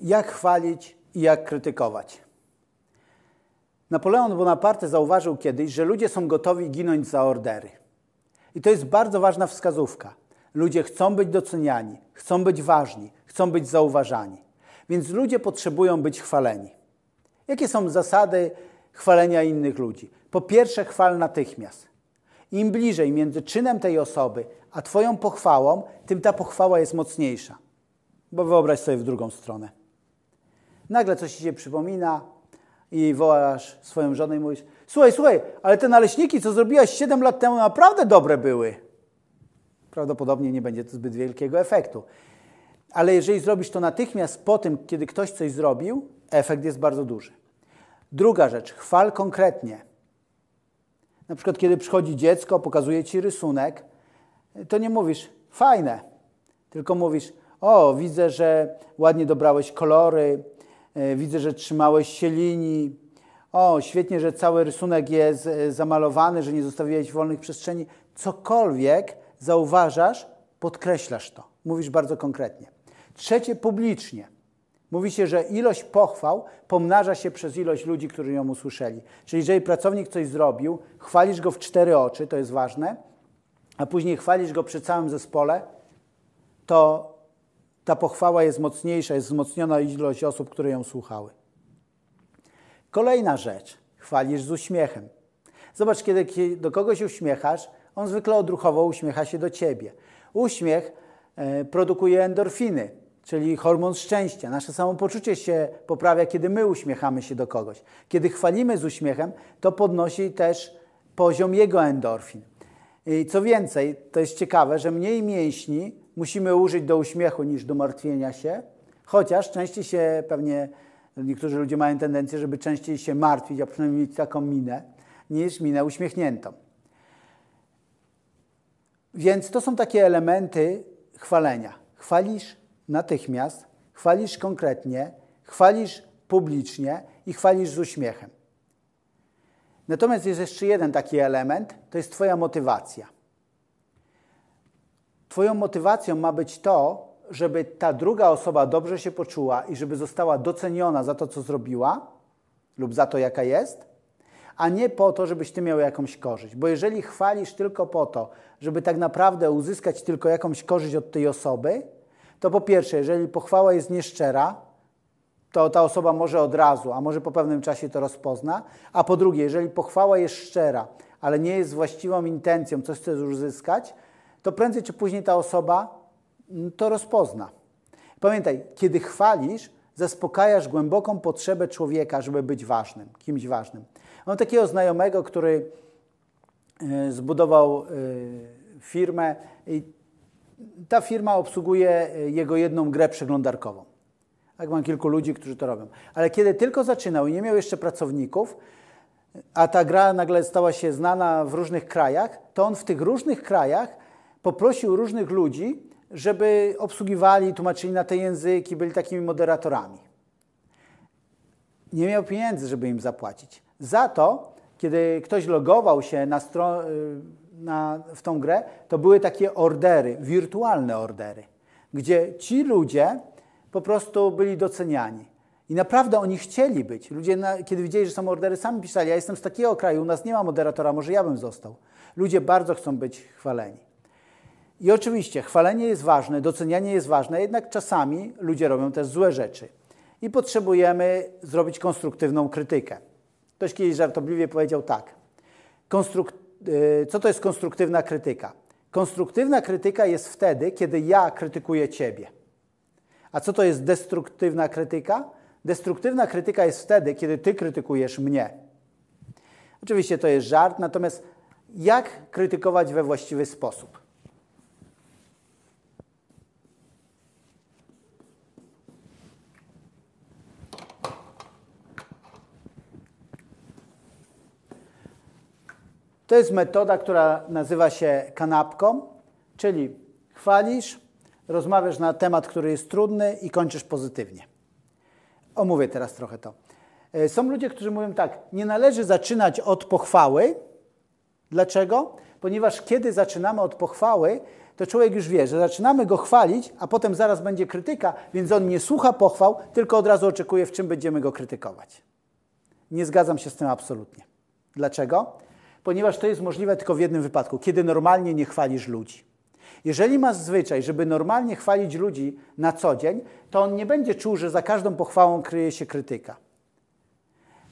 Jak chwalić i jak krytykować? Napoleon Bonaparte zauważył kiedyś, że ludzie są gotowi ginąć za ordery. I to jest bardzo ważna wskazówka. Ludzie chcą być doceniani, chcą być ważni, chcą być zauważani. Więc ludzie potrzebują być chwaleni. Jakie są zasady chwalenia innych ludzi? Po pierwsze, chwal natychmiast. Im bliżej między czynem tej osoby a Twoją pochwałą, tym ta pochwała jest mocniejsza. Bo wyobraź sobie w drugą stronę. Nagle coś ci się przypomina i wołasz swoją żonę i mówisz: Słuchaj, słuchaj, ale te naleśniki, co zrobiłaś 7 lat temu, naprawdę dobre były. Prawdopodobnie nie będzie to zbyt wielkiego efektu. Ale jeżeli zrobisz to natychmiast po tym, kiedy ktoś coś zrobił, efekt jest bardzo duży. Druga rzecz, chwal konkretnie. Na przykład, kiedy przychodzi dziecko, pokazuje ci rysunek, to nie mówisz fajne, tylko mówisz: O, widzę, że ładnie dobrałeś kolory, widzę, że trzymałeś się linii. O, świetnie, że cały rysunek jest e, zamalowany, że nie zostawiłeś wolnych przestrzeni. Cokolwiek zauważasz, podkreślasz to. Mówisz bardzo konkretnie. Trzecie, publicznie. Mówi się, że ilość pochwał pomnaża się przez ilość ludzi, którzy ją usłyszeli. Czyli jeżeli pracownik coś zrobił, chwalisz go w cztery oczy, to jest ważne, a później chwalisz go przy całym zespole, to ta pochwała jest mocniejsza, jest wzmocniona ilość osób, które ją słuchały. Kolejna rzecz. Chwalisz z uśmiechem. Zobacz, kiedy do kogoś uśmiechasz, on zwykle odruchowo uśmiecha się do ciebie. Uśmiech e, produkuje endorfiny, czyli hormon szczęścia. Nasze samopoczucie się poprawia, kiedy my uśmiechamy się do kogoś. Kiedy chwalimy z uśmiechem, to podnosi też poziom jego endorfin. I co więcej, to jest ciekawe, że mniej mięśni musimy użyć do uśmiechu niż do martwienia się, chociaż częściej się pewnie, niektórzy ludzie mają tendencję, żeby częściej się martwić, a przynajmniej mieć taką minę, niż minę uśmiechniętą. Więc to są takie elementy chwalenia. Chwalisz natychmiast, chwalisz konkretnie, chwalisz publicznie i chwalisz z uśmiechem. Natomiast jest jeszcze jeden taki element, to jest Twoja motywacja. Twoją motywacją ma być to, żeby ta druga osoba dobrze się poczuła i żeby została doceniona za to, co zrobiła lub za to, jaka jest, a nie po to, żebyś ty miał jakąś korzyść. Bo jeżeli chwalisz tylko po to, żeby tak naprawdę uzyskać tylko jakąś korzyść od tej osoby, to po pierwsze, jeżeli pochwała jest nieszczera, to ta osoba może od razu, a może po pewnym czasie to rozpozna. A po drugie, jeżeli pochwała jest szczera, ale nie jest właściwą intencją, coś chcesz uzyskać, to prędzej czy później ta osoba mm, to rozpozna. Pamiętaj, kiedy chwalisz, zaspokajasz głęboką potrzebę człowieka, żeby być ważnym, kimś ważnym. Mam takiego znajomego, który e, zbudował e, firmę i ta firma obsługuje e, jego jedną grę przeglądarkową. Tak, mam kilku ludzi, którzy to robią. Ale kiedy tylko zaczynał i nie miał jeszcze pracowników, a ta gra nagle stała się znana w różnych krajach, to on w tych różnych krajach poprosił różnych ludzi, żeby obsługiwali, tłumaczyli na te języki, byli takimi moderatorami. Nie miał pieniędzy, żeby im zapłacić. Za to, kiedy ktoś logował się na y, na, w tą grę, to były takie ordery, wirtualne ordery, gdzie ci ludzie po prostu byli doceniani. I naprawdę oni chcieli być. Ludzie, na, kiedy widzieli, że są ordery, sami pisali, ja jestem z takiego kraju, u nas nie ma moderatora, może ja bym został. Ludzie bardzo chcą być chwaleni. I oczywiście chwalenie jest ważne, docenianie jest ważne, jednak czasami ludzie robią też złe rzeczy. I potrzebujemy zrobić konstruktywną krytykę. Ktoś kiedyś żartobliwie powiedział tak. Konstruk y, co to jest konstruktywna krytyka? Konstruktywna krytyka jest wtedy, kiedy ja krytykuję ciebie. A co to jest destruktywna krytyka? Destruktywna krytyka jest wtedy, kiedy ty krytykujesz mnie. Oczywiście to jest żart, natomiast jak krytykować we właściwy sposób? To jest metoda, która nazywa się kanapką, czyli chwalisz, rozmawiasz na temat, który jest trudny i kończysz pozytywnie. Omówię teraz trochę to. E, są ludzie, którzy mówią tak, nie należy zaczynać od pochwały. Dlaczego? Ponieważ kiedy zaczynamy od pochwały, to człowiek już wie, że zaczynamy go chwalić, a potem zaraz będzie krytyka, więc on nie słucha pochwał, tylko od razu oczekuje, w czym będziemy go krytykować. Nie zgadzam się z tym absolutnie. Dlaczego? Ponieważ to jest możliwe tylko w jednym wypadku, kiedy normalnie nie chwalisz ludzi. Jeżeli masz zwyczaj, żeby normalnie chwalić ludzi na co dzień, to on nie będzie czuł, że za każdą pochwałą kryje się krytyka.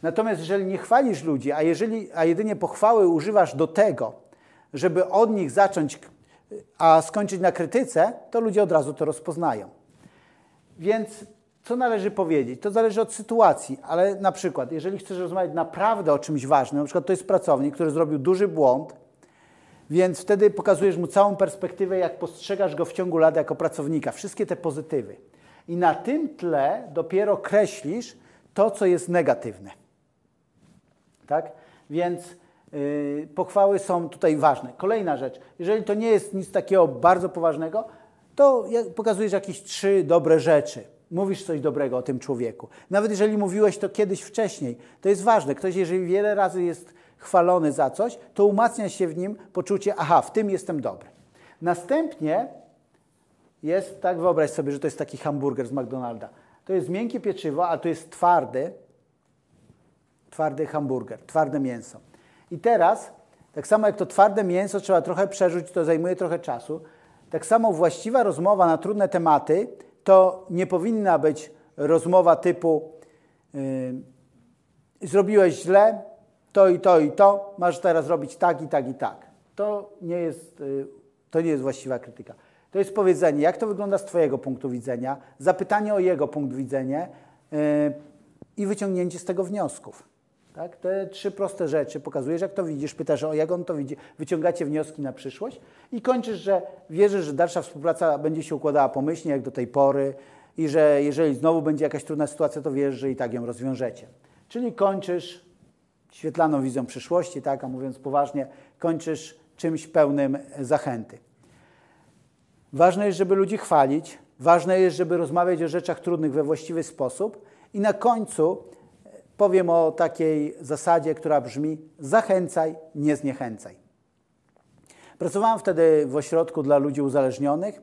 Natomiast jeżeli nie chwalisz ludzi, a, jeżeli, a jedynie pochwały używasz do tego, żeby od nich zacząć, a skończyć na krytyce, to ludzie od razu to rozpoznają. Więc co należy powiedzieć? To zależy od sytuacji, ale na przykład, jeżeli chcesz rozmawiać naprawdę o czymś ważnym, na przykład to jest pracownik, który zrobił duży błąd, więc wtedy pokazujesz mu całą perspektywę, jak postrzegasz go w ciągu lat jako pracownika, wszystkie te pozytywy. I na tym tle dopiero kreślisz to, co jest negatywne. Tak? Więc yy, pochwały są tutaj ważne. Kolejna rzecz, jeżeli to nie jest nic takiego bardzo poważnego, to pokazujesz jakieś trzy dobre rzeczy. Mówisz coś dobrego o tym człowieku. Nawet jeżeli mówiłeś to kiedyś wcześniej, to jest ważne. Ktoś, jeżeli wiele razy jest chwalony za coś, to umacnia się w nim poczucie, aha, w tym jestem dobry. Następnie jest, tak wyobraź sobie, że to jest taki hamburger z McDonalda. To jest miękkie pieczywo, a to jest twardy, twardy hamburger, twarde mięso. I teraz, tak samo jak to twarde mięso trzeba trochę przerzucić, to zajmuje trochę czasu, tak samo właściwa rozmowa na trudne tematy to nie powinna być rozmowa typu yy, zrobiłeś źle, to i to i to, masz teraz robić tak i tak i tak. To nie jest, yy, to nie jest właściwa krytyka. To jest powiedzenie, jak to wygląda z Twojego punktu widzenia, zapytanie o jego punkt widzenia yy, i wyciągnięcie z tego wniosków. Tak? Te trzy proste rzeczy pokazujesz, jak to widzisz, pytasz o jak on to widzi, wyciągacie wnioski na przyszłość i kończysz, że wierzysz, że dalsza współpraca będzie się układała pomyślnie, jak do tej pory i że jeżeli znowu będzie jakaś trudna sytuacja, to wiesz, że i tak ją rozwiążecie. Czyli kończysz świetlaną wizją przyszłości, tak, a mówiąc poważnie, kończysz czymś pełnym zachęty. Ważne jest, żeby ludzi chwalić, ważne jest, żeby rozmawiać o rzeczach trudnych we właściwy sposób i na końcu powiem o takiej zasadzie, która brzmi: zachęcaj, nie zniechęcaj. Pracowałem wtedy w ośrodku dla ludzi uzależnionych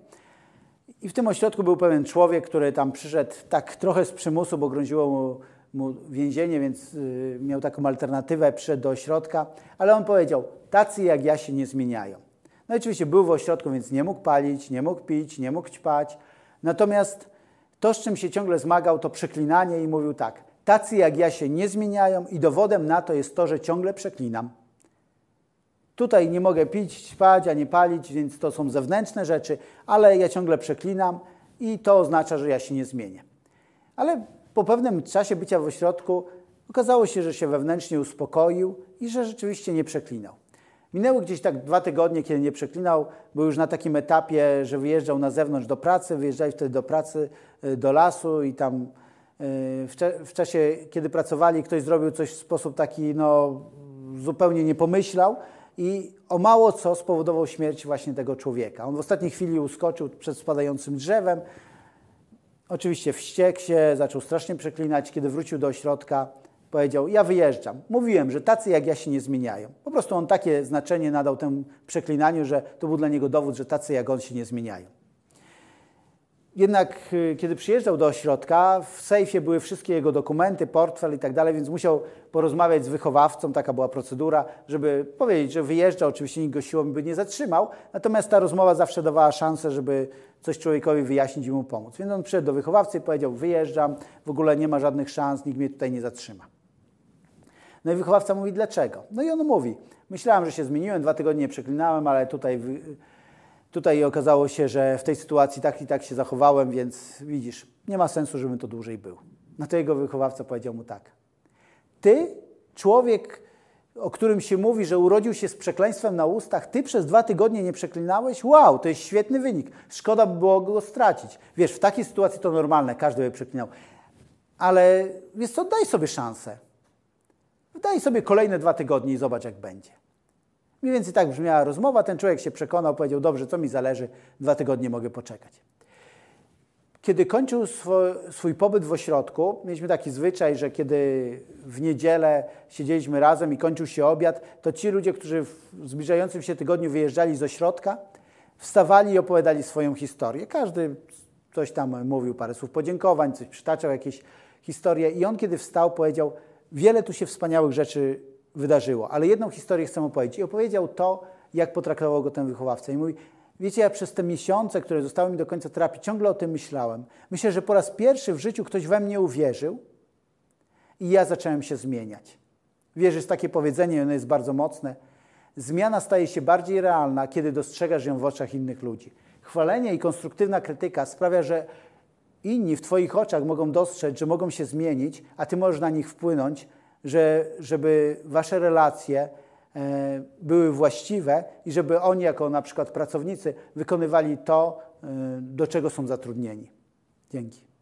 i w tym ośrodku był pewien człowiek, który tam przyszedł tak trochę z przymusu, bo groziło mu, mu więzienie, więc y, miał taką alternatywę, przyszedł do ośrodka, ale on powiedział: Tacy jak ja się nie zmieniają. No i oczywiście był w ośrodku, więc nie mógł palić, nie mógł pić, nie mógł ćpać. Natomiast to, z czym się ciągle zmagał, to przeklinanie i mówił tak: Tacy jak ja się nie zmieniają i dowodem na to jest to, że ciągle przeklinam. Tutaj nie mogę pić, spać, a nie palić, więc to są zewnętrzne rzeczy, ale ja ciągle przeklinam i to oznacza, że ja się nie zmienię. Ale po pewnym czasie bycia w ośrodku okazało się, że się wewnętrznie uspokoił i że rzeczywiście nie przeklinał. Minęły gdzieś tak dwa tygodnie, kiedy nie przeklinał, był już na takim etapie, że wyjeżdżał na zewnątrz do pracy, wyjeżdżali wtedy do pracy, y, do lasu i tam w, czasie, kiedy pracowali, ktoś zrobił coś w sposób taki, no, zupełnie nie pomyślał i o mało co spowodował śmierć właśnie tego człowieka. On w ostatniej chwili uskoczył przed spadającym drzewem. Oczywiście wściekł się, zaczął strasznie przeklinać. Kiedy wrócił do ośrodka, powiedział: Ja wyjeżdżam. Mówiłem, że tacy jak ja się nie zmieniają. Po prostu on takie znaczenie nadał temu przeklinaniu, że to był dla niego dowód, że tacy jak on się nie zmieniają. Jednak y, kiedy przyjeżdżał do ośrodka, w sejfie były wszystkie jego dokumenty, portfel i tak dalej, więc musiał porozmawiać z wychowawcą, taka była procedura, żeby powiedzieć, że wyjeżdża, oczywiście nikt go siłą by nie zatrzymał, natomiast ta rozmowa zawsze dawała szansę, żeby coś człowiekowi wyjaśnić i mu pomóc. Więc on przyszedł do wychowawcy i powiedział, wyjeżdżam, w ogóle nie ma żadnych szans, nikt mnie tutaj nie zatrzyma. No i wychowawca mówi, dlaczego? No i on mówi, myślałem, że się zmieniłem, dwa tygodnie przeklinałem, ale tutaj Tutaj okazało się, że w tej sytuacji tak i tak się zachowałem, więc widzisz, nie ma sensu, żebym to dłużej był. Na to jego wychowawca powiedział mu tak. Ty, człowiek, o którym się mówi, że urodził się z przekleństwem na ustach, ty przez dwa tygodnie nie przeklinałeś? Wow, to jest świetny wynik. Szkoda by było go stracić. Wiesz, w takiej sytuacji to normalne, każdy by przeklinał. Ale wiesz co, daj sobie szansę. Daj sobie kolejne dwa tygodnie i zobacz, jak będzie. Mniej więcej tak brzmiała rozmowa. Ten człowiek się przekonał, powiedział: Dobrze, co mi zależy, dwa tygodnie mogę poczekać. Kiedy kończył swój, pobyt w ośrodku, mieliśmy taki zwyczaj, że kiedy w niedzielę siedzieliśmy razem i kończył się obiad, to ci ludzie, którzy w zbliżającym się tygodniu wyjeżdżali z ośrodka, wstawali i opowiadali swoją historię. Każdy coś tam mówił, parę słów podziękowań, coś przytaczał, jakieś historie. I on, kiedy wstał, powiedział: Wiele tu się wspaniałych rzeczy wydarzyło, ale jedną historię chcę opowiedzieć. I opowiedział to, jak potraktował go ten wychowawca. I mówi: Wiecie, ja przez te miesiące, które zostały mi do końca terapii, ciągle o tym myślałem. Myślę, że po raz pierwszy w życiu ktoś we mnie uwierzył i ja zacząłem się zmieniać. Wiesz, jest takie powiedzenie, ono jest bardzo mocne. Zmiana staje się bardziej realna, kiedy dostrzegasz ją w oczach innych ludzi. Chwalenie i konstruktywna krytyka sprawia, że inni w Twoich oczach mogą dostrzec, że mogą się zmienić, a Ty możesz na nich wpłynąć, że, żeby Wasze relacje e, były właściwe i żeby oni, jako na przykład pracownicy, wykonywali to, e, do czego są zatrudnieni. Dzięki.